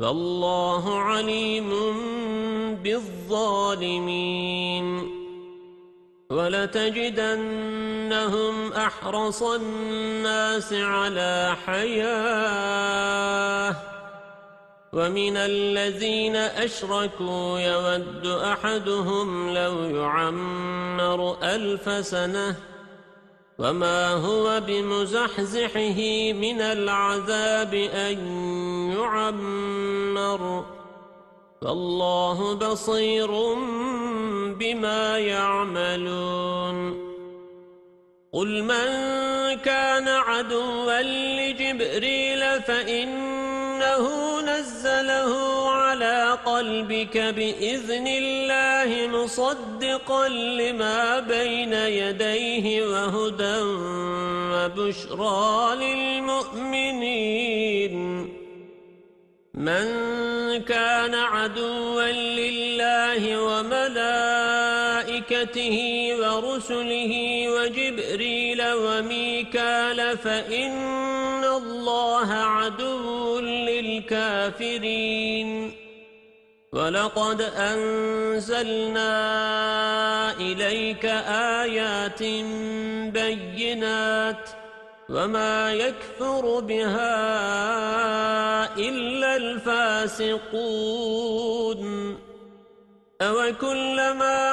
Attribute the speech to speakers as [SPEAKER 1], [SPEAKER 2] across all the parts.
[SPEAKER 1] والله عليم بالظالمين. ولتجدنهم أحرص الناس على حياة. ومن الذين أشركوا يود أحدهم لو يعمر ألف سنة. وما هو بمزحزحه من العذاب أن يعمر فالله بصير بما يعملون قل من كان عدوا لجبريل فإنه نزله على قلبك بإذن الله مصدقا لما بين يديه وهدى وبشرى للمؤمنين. من كان عدوا لله وملائكته ورسله وجبريل وميكال فإن الله عدو للكافرين. ولقد أنزلنا إليك آيات بينات وما يكفر بها إلا الفاسقون. أو كلما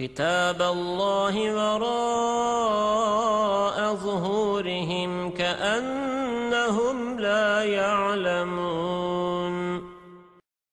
[SPEAKER 1] كتاب الله وراء ظهورهم كأنهم لا يعلمون.